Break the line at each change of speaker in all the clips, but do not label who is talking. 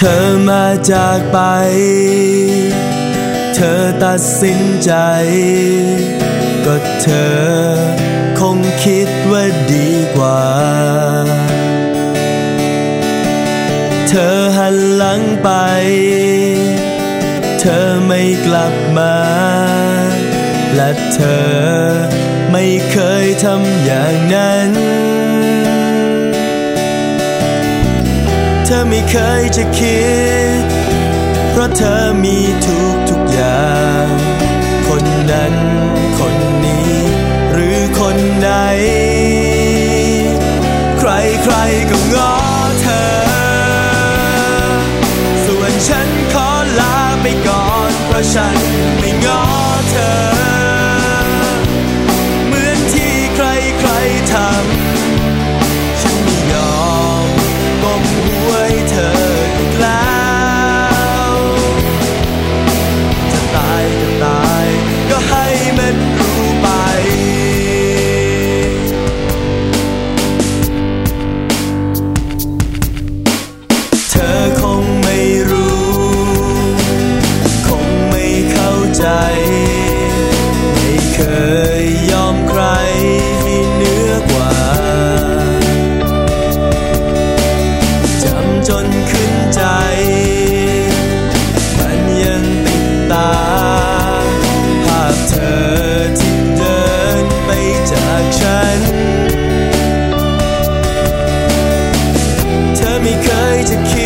เธอมาจากไป เธอตัดสินใจ ก็เธอคงคิดว่าดีกว่า เธอหันหลังไป เธอไม่กลับมา และเธอไม่เคยทำอย่างนั้น เธอไม่เคยจะคิด เพราะเธอมีทุกทุกอย่าง คนนั้นคนนี้ หรือคนไหน ใครใครก็ง้อเธอ ส่วนฉันขอลาไปก่อน เพราะฉันไม่ง้อเธอ จนขึ้นใจ มันยังติดตา ภาพเธอที่เดินไปจากฉัน เธอไม่เคยจะคิด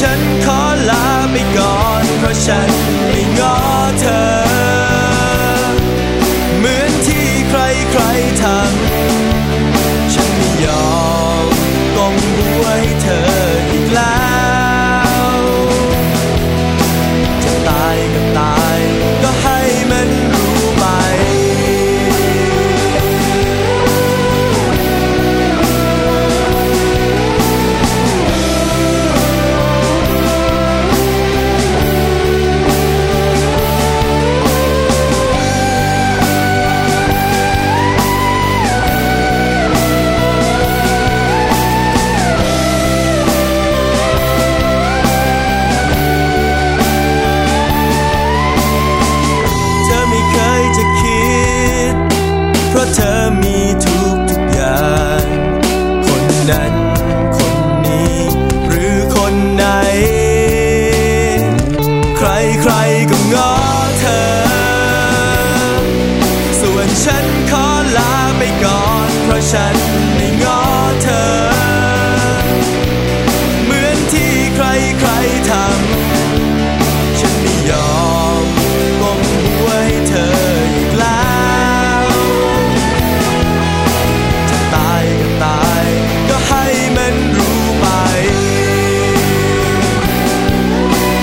ฉันขอลาไปก่อนเพราะฉัน ก่อนเพราะฉันไม่ง้อเธอ เหมือนที่ใครใครทำ ฉันไม่ยอมก้มหัวให้เธออีกแล้วจะตายก็ตายก็ให้มันรู้ไป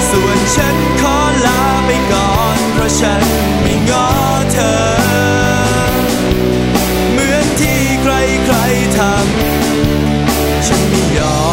ส่วนฉันขอลาไปก่อนเพราะฉัน ใครท